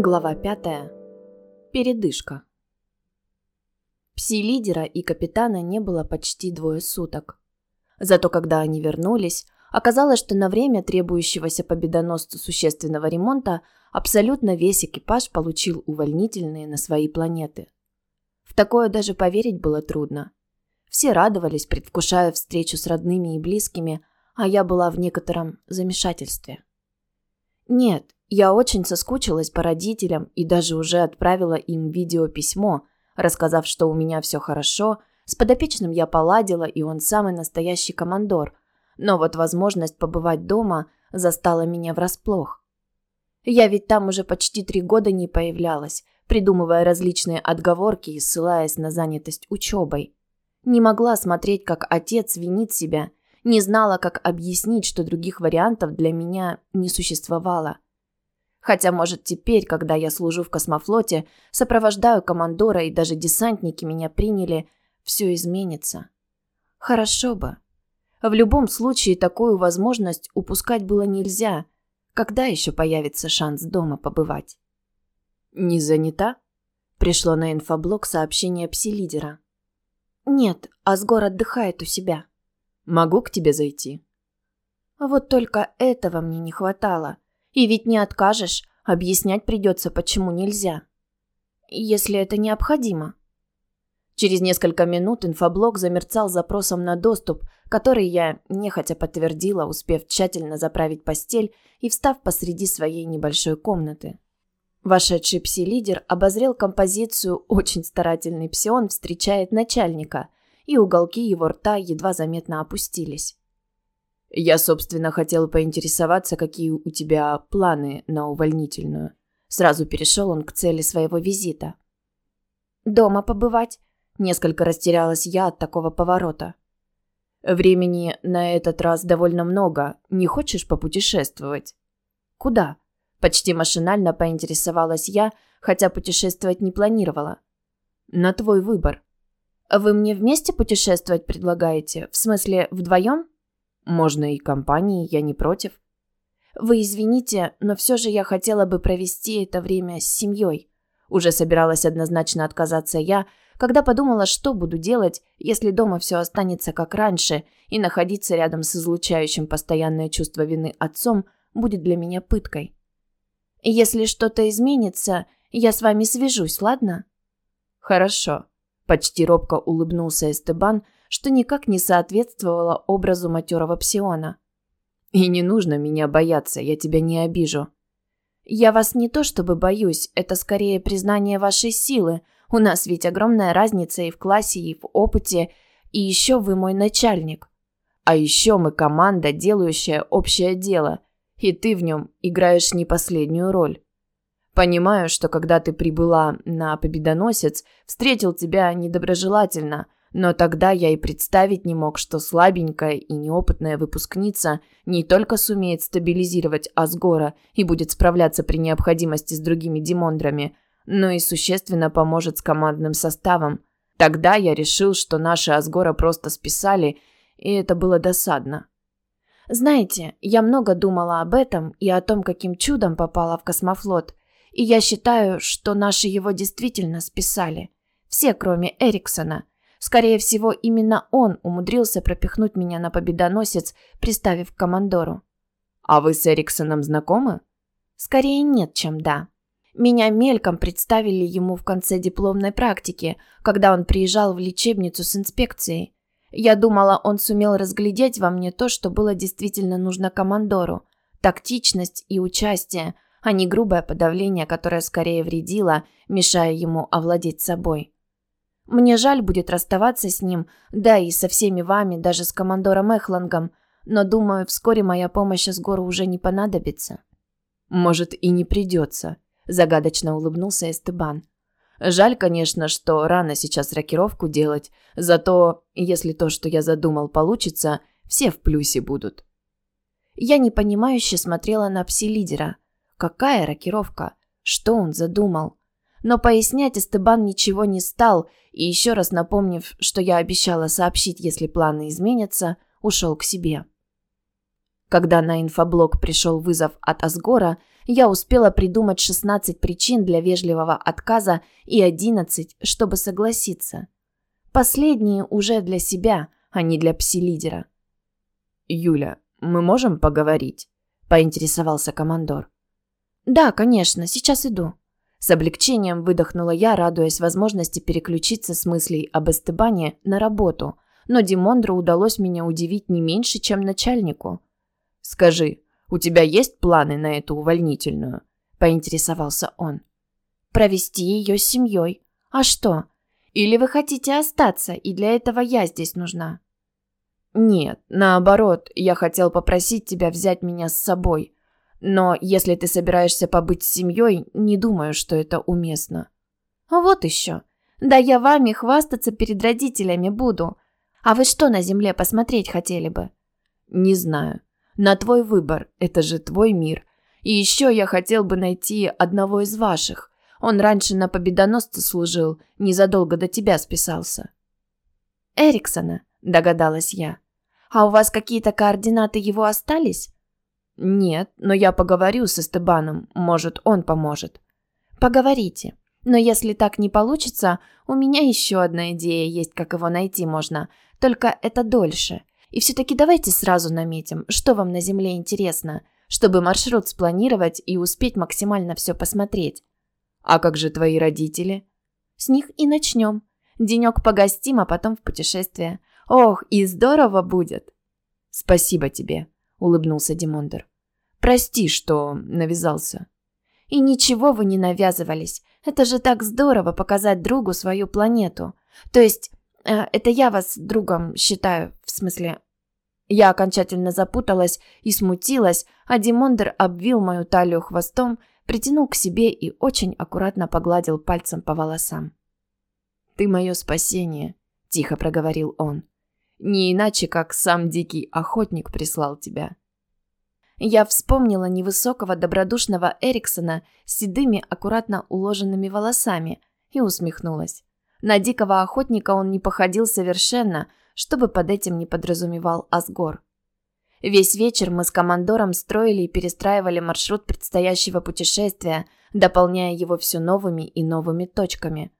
Глава пятая. Передышка. Пси-лидера и капитана не было почти двое суток. Зато когда они вернулись, оказалось, что на время требующегося победоносцу существенного ремонта абсолютно весь экипаж получил увольнительные на свои планеты. В такое даже поверить было трудно. Все радовались, предвкушая встречу с родными и близкими, а я была в некотором замешательстве. Нет, я очень соскучилась по родителям и даже уже отправила им видеописьмо, рассказав, что у меня все хорошо, с подопечным я поладила, и он самый настоящий командор. Но вот возможность побывать дома застала меня врасплох. Я ведь там уже почти три года не появлялась, придумывая различные отговорки и ссылаясь на занятость учебой. Не могла смотреть, как отец винит себя, не знала, как объяснить, что других вариантов для меня не существовало. Хотя, может, теперь, когда я служу в космофлоте, сопровождаю командора и даже десантники меня приняли, все изменится. Хорошо бы. В любом случае, такую возможность упускать было нельзя. Когда еще появится шанс дома побывать? «Не занята?» Пришло на инфоблог сообщение пси-лидера. «Нет, Асгор отдыхает у себя». «Могу к тебе зайти?» Вот только этого мне не хватало. И ведь не откажешь, объяснять придется, почему нельзя. Если это необходимо. Через несколько минут инфоблог замерцал запросом на доступ, который я нехотя подтвердила, успев тщательно заправить постель и встав посреди своей небольшой комнаты. Вошедший пси-лидер обозрел композицию «Очень старательный псион встречает начальника», и уголки его рта едва заметно опустились. «Я, собственно, хотел поинтересоваться, какие у тебя планы на увольнительную». Сразу перешел он к цели своего визита. «Дома побывать?» Несколько растерялась я от такого поворота. «Времени на этот раз довольно много. Не хочешь попутешествовать?» «Куда?» Почти машинально поинтересовалась я, хотя путешествовать не планировала. На твой выбор. Вы мне вместе путешествовать предлагаете? В смысле, вдвоем? Можно и компанией, я не против. Вы извините, но все же я хотела бы провести это время с семьей. Уже собиралась однозначно отказаться я, когда подумала, что буду делать, если дома все останется как раньше, и находиться рядом с излучающим постоянное чувство вины отцом будет для меня пыткой. Если что-то изменится, я с вами свяжусь, ладно?» «Хорошо», – почти робко улыбнулся Эстебан, что никак не соответствовало образу матерого псиона. «И не нужно меня бояться, я тебя не обижу». «Я вас не то чтобы боюсь, это скорее признание вашей силы. У нас ведь огромная разница и в классе, и в опыте, и еще вы мой начальник. А еще мы команда, делающая общее дело – и ты в нем играешь не последнюю роль. Понимаю, что когда ты прибыла на Победоносец, встретил тебя недоброжелательно, но тогда я и представить не мог, что слабенькая и неопытная выпускница не только сумеет стабилизировать Асгора и будет справляться при необходимости с другими демондрами, но и существенно поможет с командным составом. Тогда я решил, что наши Асгора просто списали, и это было досадно. Знаете, я много думала об этом и о том, каким чудом попала в космофлот. И я считаю, что наши его действительно списали. Все, кроме Эриксона. Скорее всего, именно он умудрился пропихнуть меня на победоносец, приставив к командору. А вы с Эриксоном знакомы? Скорее нет, чем да. Меня мельком представили ему в конце дипломной практики, когда он приезжал в лечебницу с инспекцией. Я думала, он сумел разглядеть во мне то, что было действительно нужно командору. Тактичность и участие, а не грубое подавление, которое скорее вредило, мешая ему овладеть собой. Мне жаль будет расставаться с ним, да и со всеми вами, даже с командором Эхлангом, но думаю, вскоре моя помощь с гору уже не понадобится. Может, и не придется, загадочно улыбнулся Эстебан. Жаль, конечно, что рано сейчас рокировку делать, зато, если то, что я задумал, получится, все в плюсе будут. Я непонимающе смотрела на пси-лидера. Какая рокировка? Что он задумал? Но пояснять Эстебан ничего не стал, и еще раз напомнив, что я обещала сообщить, если планы изменятся, ушел к себе. Когда на инфоблог пришел вызов от Асгора, я успела придумать 16 причин для вежливого отказа и 11, чтобы согласиться. Последние уже для себя, а не для пси-лидера. «Юля, мы можем поговорить?» – поинтересовался командор. «Да, конечно, сейчас иду». С облегчением выдохнула я, радуясь возможности переключиться с мыслей об Эстебане на работу, но Димондру удалось меня удивить не меньше, чем начальнику. «Скажи, у тебя есть планы на эту увольнительную?» – поинтересовался он. «Провести ее с семьей. А что? Или вы хотите остаться, и для этого я здесь нужна?» «Нет, наоборот, я хотел попросить тебя взять меня с собой. Но если ты собираешься побыть с семьей, не думаю, что это уместно». «А вот еще. Да я вами хвастаться перед родителями буду. А вы что на земле посмотреть хотели бы?» «Не знаю. На твой выбор. Это же твой мир. И еще я хотел бы найти одного из ваших. Он раньше на победоносце служил, незадолго до тебя списался». «Эриксона», – догадалась я. «А у вас какие-то координаты его остались?» «Нет, но я поговорю с Эстебаном. Может, он поможет». «Поговорите. Но если так не получится, у меня еще одна идея есть, как его найти можно. Только это дольше. И все-таки давайте сразу наметим, что вам на Земле интересно, чтобы маршрут спланировать и успеть максимально все посмотреть». «А как же твои родители?» «С них и начнем. Денек погостим, а потом в путешествие. Ох, и здорово будет!» «Спасибо тебе», – улыбнулся Димондер. «Прости, что навязался». «И ничего вы не навязывались. Это же так здорово показать другу свою планету. То есть, э, это я вас другом считаю, в смысле...» Я окончательно запуталась и смутилась, а Димондер обвил мою талию хвостом, притянул к себе и очень аккуратно погладил пальцем по волосам. «Ты мое спасение», – тихо проговорил он. Не иначе, как сам дикий охотник прислал тебя. Я вспомнила невысокого добродушного Эриксона с седыми, аккуратно уложенными волосами и усмехнулась. На дикого охотника он не походил совершенно, чтобы под этим не подразумевал Асгор. Весь вечер мы с командором строили и перестраивали маршрут предстоящего путешествия, дополняя его все новыми и новыми точками –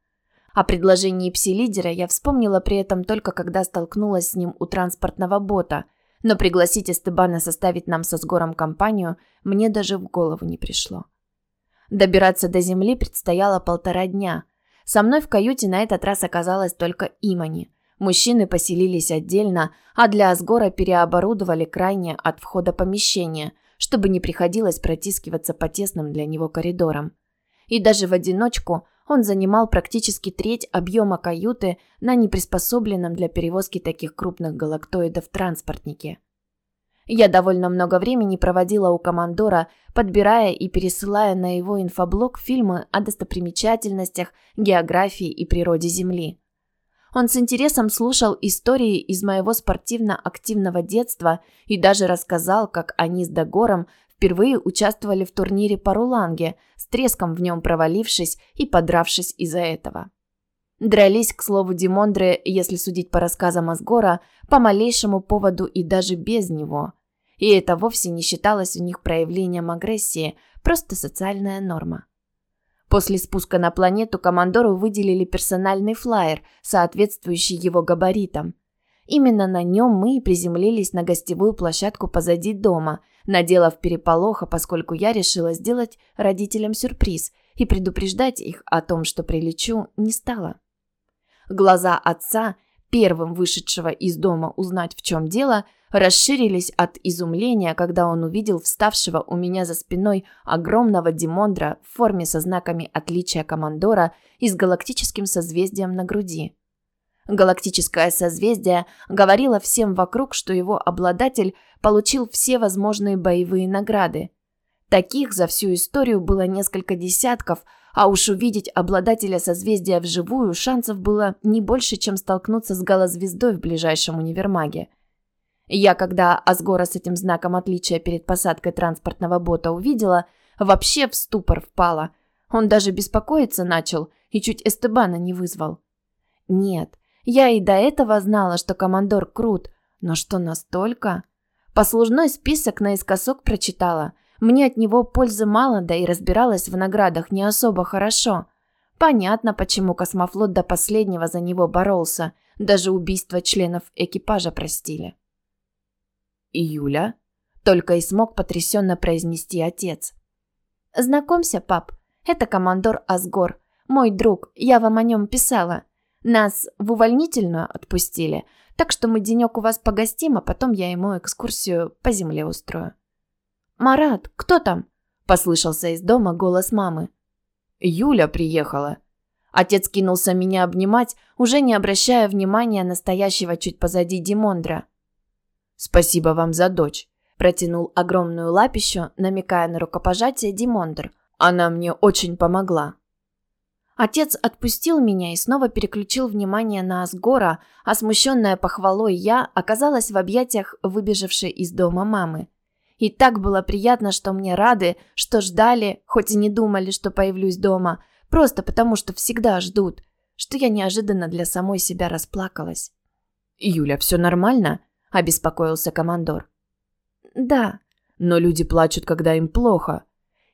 о предложении пси-лидера я вспомнила при этом только когда столкнулась с ним у транспортного бота, но пригласить Эстебана составить нам со сгором компанию мне даже в голову не пришло. Добираться до земли предстояло полтора дня. Со мной в каюте на этот раз оказалась только Имани. Мужчины поселились отдельно, а для Асгора переоборудовали крайне от входа помещения, чтобы не приходилось протискиваться по тесным для него коридорам. И даже в одиночку – он занимал практически треть объема каюты на неприспособленном для перевозки таких крупных галактоидов транспортнике. Я довольно много времени проводила у командора, подбирая и пересылая на его инфоблог фильмы о достопримечательностях, географии и природе Земли. Он с интересом слушал истории из моего спортивно-активного детства и даже рассказал, как они с Дагором впервые участвовали в турнире по руланге, с треском в нем провалившись и подравшись из-за этого. Дрались, к слову, Димондры, если судить по рассказам Асгора, по малейшему поводу и даже без него. И это вовсе не считалось у них проявлением агрессии, просто социальная норма. После спуска на планету командору выделили персональный флайер, соответствующий его габаритам. Именно на нем мы и приземлились на гостевую площадку позади дома, наделав переполоха, поскольку я решила сделать родителям сюрприз и предупреждать их о том, что прилечу, не стала. Глаза отца, первым вышедшего из дома узнать, в чем дело, расширились от изумления, когда он увидел вставшего у меня за спиной огромного Димондра в форме со знаками отличия командора и с галактическим созвездием на груди. Галактическое созвездие говорило всем вокруг, что его обладатель получил все возможные боевые награды. Таких за всю историю было несколько десятков, а уж увидеть обладателя созвездия вживую шансов было не больше, чем столкнуться с галозвездой в ближайшем универмаге. Я, когда Асгора с этим знаком отличия перед посадкой транспортного бота увидела, вообще в ступор впала. Он даже беспокоиться начал и чуть Эстебана не вызвал. Нет, я и до этого знала, что командор крут, но что настолько? Послужной список наискосок прочитала. Мне от него пользы мало, да и разбиралась в наградах не особо хорошо. Понятно, почему космофлот до последнего за него боролся. Даже убийство членов экипажа простили. «Юля?» – только и смог потрясенно произнести отец. «Знакомься, пап, это командор Асгор, мой друг, я вам о нем писала. Нас в увольнительную отпустили, так что мы денек у вас погостим, а потом я ему экскурсию по земле устрою». «Марат, кто там?» – послышался из дома голос мамы. «Юля приехала». Отец кинулся меня обнимать, уже не обращая внимания на стоящего чуть позади Димондра. «Спасибо вам за дочь», – протянул огромную лапищу, намекая на рукопожатие Димондр. «Она мне очень помогла». Отец отпустил меня и снова переключил внимание на Асгора, а смущенная похвалой я оказалась в объятиях выбежавшей из дома мамы. И так было приятно, что мне рады, что ждали, хоть и не думали, что появлюсь дома, просто потому что всегда ждут, что я неожиданно для самой себя расплакалась. «Юля, все нормально?» – обеспокоился командор. «Да». «Но люди плачут, когда им плохо».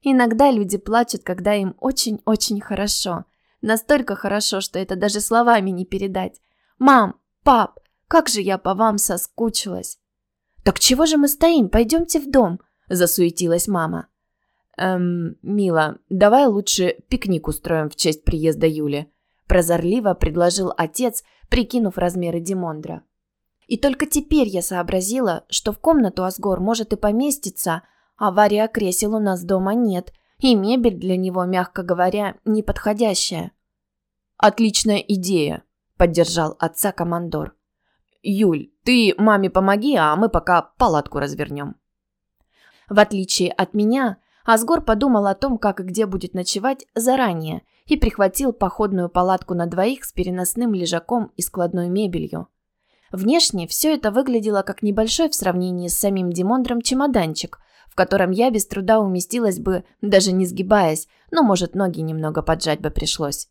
«Иногда люди плачут, когда им очень-очень хорошо», Настолько хорошо, что это даже словами не передать. «Мам, пап, как же я по вам соскучилась!» «Так чего же мы стоим? Пойдемте в дом!» – засуетилась мама. «Эм, мила, давай лучше пикник устроим в честь приезда Юли», – прозорливо предложил отец, прикинув размеры Димондра. И только теперь я сообразила, что в комнату Асгор может и поместиться, а вария кресел у нас дома нет – и мебель для него, мягко говоря, неподходящая. «Отличная идея», – поддержал отца командор. «Юль, ты маме помоги, а мы пока палатку развернем». В отличие от меня, Асгор подумал о том, как и где будет ночевать заранее и прихватил походную палатку на двоих с переносным лежаком и складной мебелью. Внешне все это выглядело как небольшой в сравнении с самим Димондром чемоданчик, в котором я без труда уместилась бы, даже не сгибаясь, но, может, ноги немного поджать бы пришлось.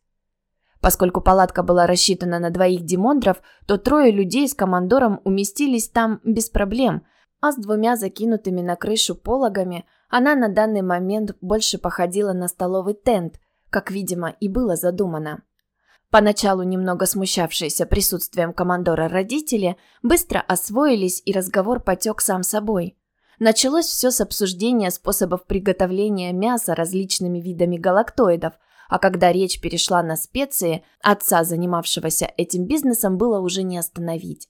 Поскольку палатка была рассчитана на двоих Димондров, то трое людей с командором уместились там без проблем, а с двумя закинутыми на крышу пологами она на данный момент больше походила на столовый тент, как, видимо, и было задумано. Поначалу немного смущавшиеся присутствием командора родители быстро освоились, и разговор потек сам собой. Началось все с обсуждения способов приготовления мяса различными видами галактоидов, а когда речь перешла на специи, отца, занимавшегося этим бизнесом, было уже не остановить.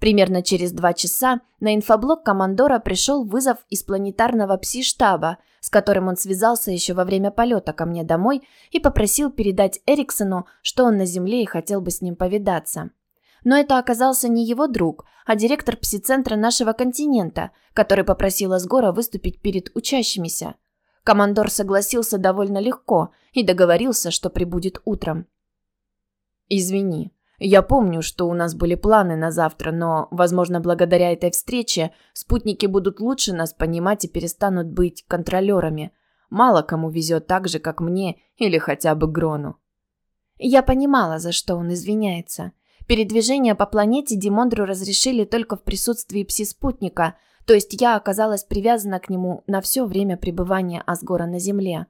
Примерно через два часа на инфоблок командора пришел вызов из планетарного пси-штаба, с которым он связался еще во время полета ко мне домой и попросил передать Эриксону, что он на Земле и хотел бы с ним повидаться. Но это оказался не его друг, а директор пси-центра нашего континента, который попросил Асгора выступить перед учащимися. Командор согласился довольно легко и договорился, что прибудет утром. «Извини, я помню, что у нас были планы на завтра, но, возможно, благодаря этой встрече спутники будут лучше нас понимать и перестанут быть контролерами. Мало кому везет так же, как мне или хотя бы Грону». Я понимала, за что он извиняется – Передвижение по планете Димондру разрешили только в присутствии пси-спутника, то есть я оказалась привязана к нему на все время пребывания Асгора на Земле.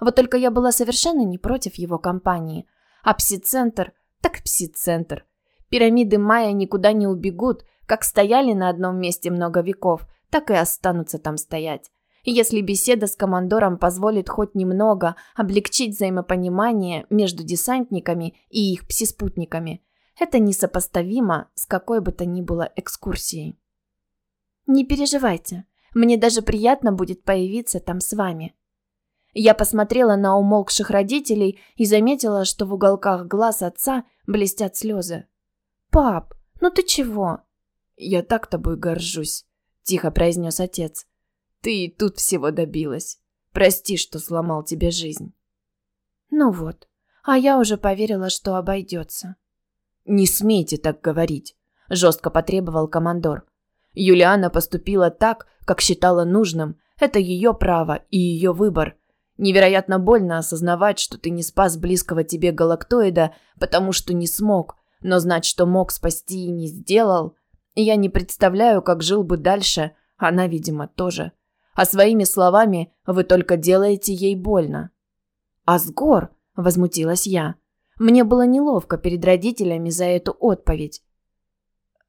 Вот только я была совершенно не против его компании. А пси-центр, так пси-центр. Пирамиды Майя никуда не убегут, как стояли на одном месте много веков, так и останутся там стоять. Если беседа с командором позволит хоть немного облегчить взаимопонимание между десантниками и их пси-спутниками, это несопоставимо с какой бы то ни было экскурсией. Не переживайте, мне даже приятно будет появиться там с вами. Я посмотрела на умолкших родителей и заметила, что в уголках глаз отца блестят слезы. «Пап, ну ты чего?» «Я так тобой горжусь», – тихо произнес отец. «Ты тут всего добилась. Прости, что сломал тебе жизнь». «Ну вот, а я уже поверила, что обойдется». «Не смейте так говорить», – жестко потребовал командор. Юлиана поступила так, как считала нужным. Это ее право и ее выбор. Невероятно больно осознавать, что ты не спас близкого тебе галактоида, потому что не смог, но знать, что мог спасти и не сделал. Я не представляю, как жил бы дальше, Она, видимо, тоже. А своими словами вы только делаете ей больно. «Асгор!» – возмутилась я. Мне было неловко перед родителями за эту отповедь.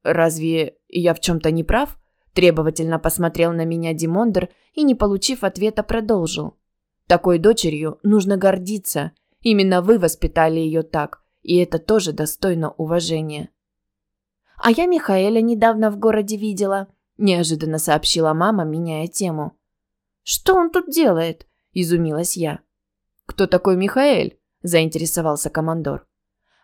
«Разве я в чем-то не прав?» Требовательно посмотрел на меня Димондер и, не получив ответа, продолжил. «Такой дочерью нужно гордиться. Именно вы воспитали ее так, и это тоже достойно уважения». «А я Михаэля недавно в городе видела», – неожиданно сообщила мама, меняя тему. «Что он тут делает?» – изумилась я. «Кто такой Михаэль?» – заинтересовался командор.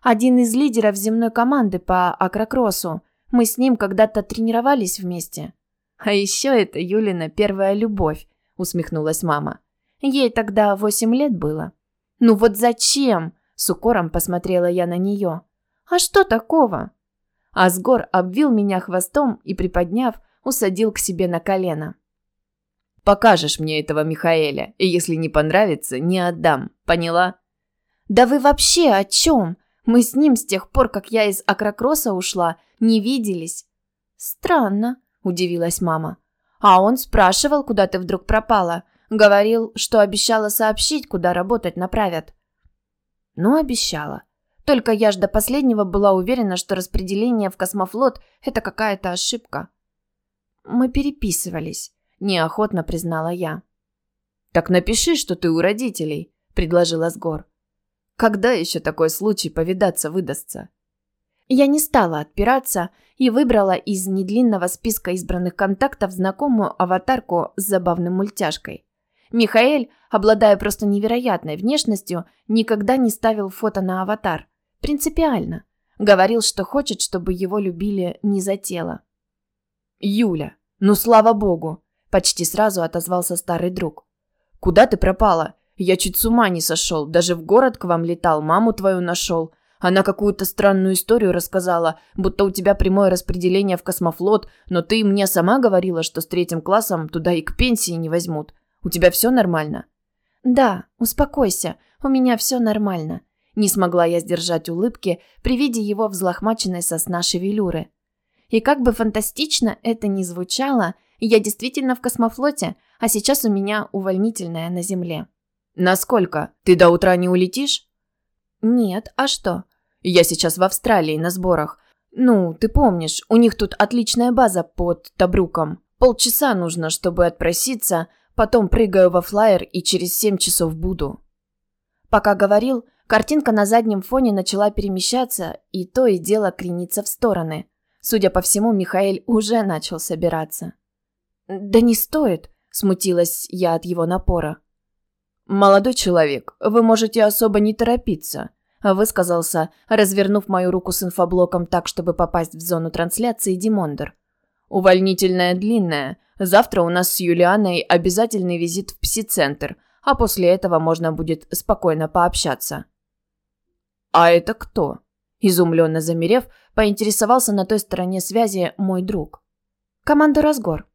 «Один из лидеров земной команды по акрокроссу. Мы с ним когда-то тренировались вместе». «А еще это Юлина первая любовь», – усмехнулась мама. «Ей тогда восемь лет было». «Ну вот зачем?» – с укором посмотрела я на нее. «А что такого?» Асгор обвил меня хвостом и, приподняв, усадил к себе на колено. «Покажешь мне этого Михаэля, и если не понравится, не отдам. Поняла?» «Да вы вообще о чем? Мы с ним с тех пор, как я из Акрокросса ушла, не виделись». «Странно», – удивилась мама. «А он спрашивал, куда ты вдруг пропала. Говорил, что обещала сообщить, куда работать направят». «Ну, обещала. Только я ж до последнего была уверена, что распределение в космофлот – это какая-то ошибка». «Мы переписывались», – неохотно признала я. «Так напиши, что ты у родителей», – предложила Сгор. «Когда еще такой случай повидаться выдастся?» Я не стала отпираться и выбрала из недлинного списка избранных контактов знакомую аватарку с забавным мультяшкой. Михаэль, обладая просто невероятной внешностью, никогда не ставил фото на аватар. Принципиально. Говорил, что хочет, чтобы его любили не за тело. «Юля, ну слава богу!» – почти сразу отозвался старый друг. «Куда ты пропала? Я чуть с ума не сошел. Даже в город к вам летал, маму твою нашел. Она какую-то странную историю рассказала, будто у тебя прямое распределение в космофлот, но ты мне сама говорила, что с третьим классом туда и к пенсии не возьмут. У тебя все нормально?» «Да, успокойся, у меня все нормально». Не смогла я сдержать улыбки при виде его взлохмаченной сосна шевелюры. И как бы фантастично это ни звучало, я действительно в космофлоте, а сейчас у меня увольнительная на земле. «Насколько? Ты до утра не улетишь?» «Нет, а что?» «Я сейчас в Австралии на сборах. Ну, ты помнишь, у них тут отличная база под Табруком. Полчаса нужно, чтобы отпроситься, Потом прыгаю во флайер и через семь часов буду. Пока говорил, картинка на заднем фоне начала перемещаться, и то и дело крениться в стороны. Судя по всему, Михаил уже начал собираться. «Да не стоит», – смутилась я от его напора. «Молодой человек, вы можете особо не торопиться», – высказался, развернув мою руку с инфоблоком так, чтобы попасть в зону трансляции Димондер. «Увольнительная длинная, Завтра у нас с Юлианой обязательный визит в пси-центр, а после этого можно будет спокойно пообщаться». «А это кто?» Изумленно замерев, поинтересовался на той стороне связи мой друг. «Команда Разгор».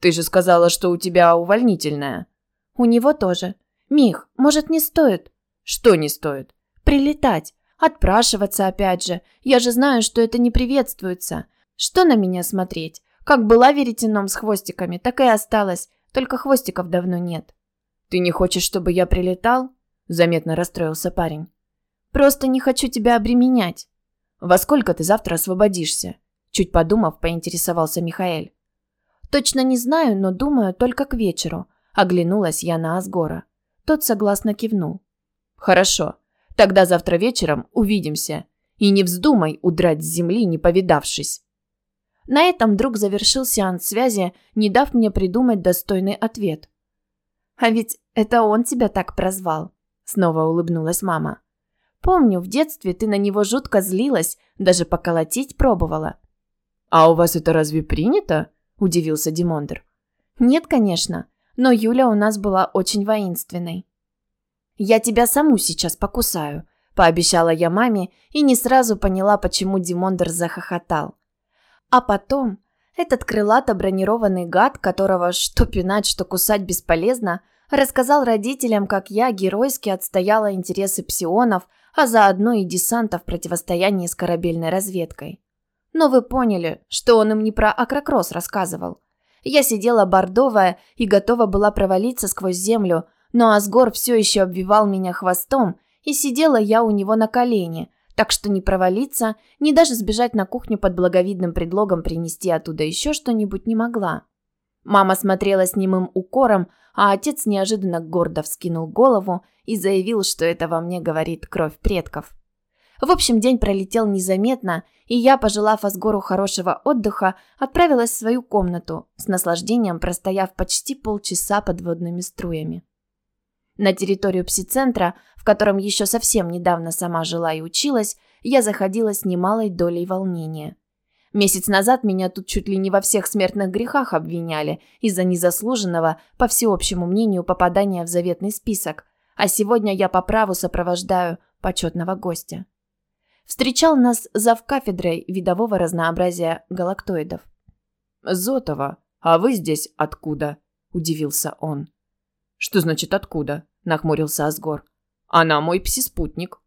«Ты же сказала, что у тебя увольнительная». «У него тоже. Мих, может, не стоит?» «Что не стоит?» «Прилетать. Отпрашиваться опять же. Я же знаю, что это не приветствуется. Что на меня смотреть? Как была веретеном с хвостиками, так и осталась, только хвостиков давно нет. «Ты не хочешь, чтобы я прилетал?» – заметно расстроился парень. «Просто не хочу тебя обременять». «Во сколько ты завтра освободишься?» Чуть подумав, поинтересовался Михаэль. «Точно не знаю, но думаю, только к вечеру», – оглянулась я на Асгора. Тот согласно кивнул. «Хорошо. Тогда завтра вечером увидимся. И не вздумай удрать с земли, не повидавшись». На этом друг завершил сеанс связи, не дав мне придумать достойный ответ. «А ведь это он тебя так прозвал», — снова улыбнулась мама. «Помню, в детстве ты на него жутко злилась, даже поколотить пробовала». «А у вас это разве принято?» – удивился Димондр. «Нет, конечно, но Юля у нас была очень воинственной». «Я тебя саму сейчас покусаю», – пообещала я маме и не сразу поняла, почему Димондр захохотал. А потом этот крылато-бронированный гад, которого что пинать, что кусать бесполезно, рассказал родителям, как я геройски отстояла интересы псионов, а заодно и десанта в противостоянии с корабельной разведкой. Но вы поняли, что он им не про Акрокросс рассказывал. Я сидела бордовая и готова была провалиться сквозь землю, но Асгор все еще обвивал меня хвостом, и сидела я у него на колене, так что не провалиться, ни даже сбежать на кухню под благовидным предлогом принести оттуда еще что-нибудь не могла. Мама смотрела с немым укором, а отец неожиданно гордо вскинул голову и заявил, что это во мне говорит кровь предков. В общем, день пролетел незаметно, и я, пожелав Асгору хорошего отдыха, отправилась в свою комнату, с наслаждением простояв почти полчаса под водными струями. На территорию псицентра, в котором еще совсем недавно сама жила и училась, я заходила с немалой долей волнения. Месяц назад меня тут чуть ли не во всех смертных грехах обвиняли из-за незаслуженного, по всеобщему мнению, попадания в заветный список, а сегодня я по праву сопровождаю почетного гостя встречал нас зав кафедрой видового разнообразия галактоидов. «Зотова, а вы здесь откуда?» – удивился он. «Что значит откуда?» – нахмурился Асгор. «Она мой псиспутник».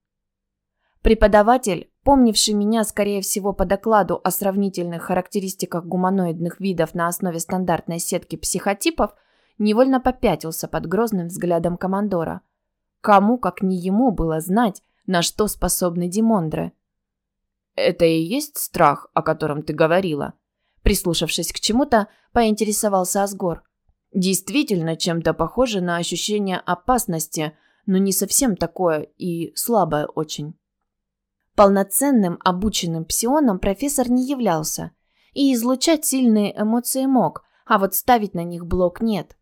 Преподаватель, помнивший меня, скорее всего, по докладу о сравнительных характеристиках гуманоидных видов на основе стандартной сетки психотипов, невольно попятился под грозным взглядом командора. Кому, как не ему, было знать, на что способны Димондры. «Это и есть страх, о котором ты говорила?» Прислушавшись к чему-то, поинтересовался Асгор. «Действительно чем-то похоже на ощущение опасности, но не совсем такое и слабое очень». Полноценным обученным псионом профессор не являлся и излучать сильные эмоции мог, а вот ставить на них блок нет.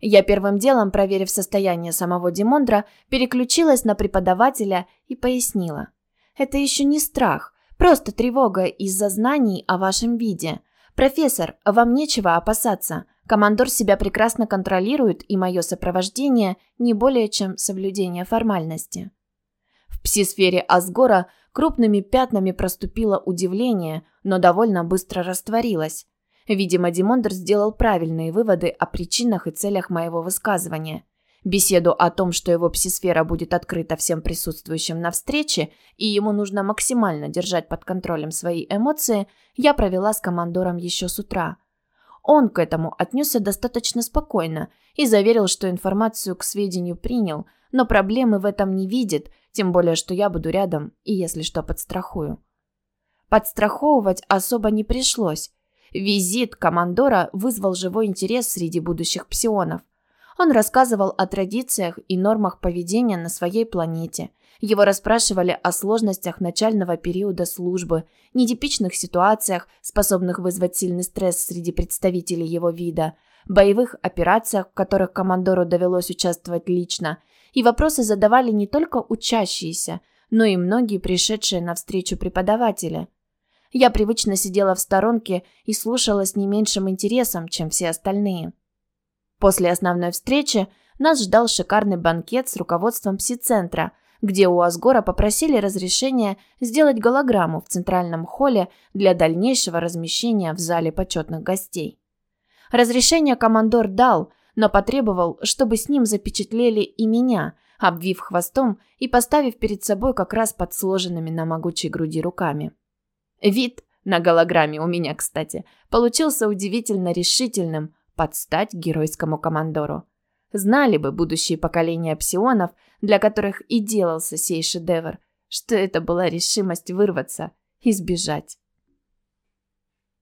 Я первым делом, проверив состояние самого Димондра, переключилась на преподавателя и пояснила. Это еще не страх, просто тревога из-за знаний о вашем виде. Профессор, вам нечего опасаться. Командор себя прекрасно контролирует, и мое сопровождение не более чем соблюдение формальности. В псисфере Асгора крупными пятнами проступило удивление, но довольно быстро растворилось. Видимо, Димондер сделал правильные выводы о причинах и целях моего высказывания. Беседу о том, что его псисфера будет открыта всем присутствующим на встрече, и ему нужно максимально держать под контролем свои эмоции, я провела с командором еще с утра. Он к этому отнесся достаточно спокойно и заверил, что информацию к сведению принял, но проблемы в этом не видит, тем более, что я буду рядом и, если что, подстрахую. Подстраховывать особо не пришлось. Визит командора вызвал живой интерес среди будущих псионов. Он рассказывал о традициях и нормах поведения на своей планете. Его расспрашивали о сложностях начального периода службы, нетипичных ситуациях, способных вызвать сильный стресс среди представителей его вида, боевых операциях, в которых командору довелось участвовать лично. И вопросы задавали не только учащиеся, но и многие пришедшие на встречу преподаватели. Я привычно сидела в сторонке и слушала с не меньшим интересом, чем все остальные. После основной встречи нас ждал шикарный банкет с руководством пси-центра, где у Асгора попросили разрешения сделать голограмму в центральном холле для дальнейшего размещения в зале почетных гостей. Разрешение командор дал, но потребовал, чтобы с ним запечатлели и меня, обвив хвостом и поставив перед собой как раз под сложенными на могучей груди руками. Вид на голограмме у меня, кстати, получился удивительно решительным под стать геройскому командору. Знали бы будущие поколения псионов, для которых и делался сей шедевр, что это была решимость вырваться и сбежать.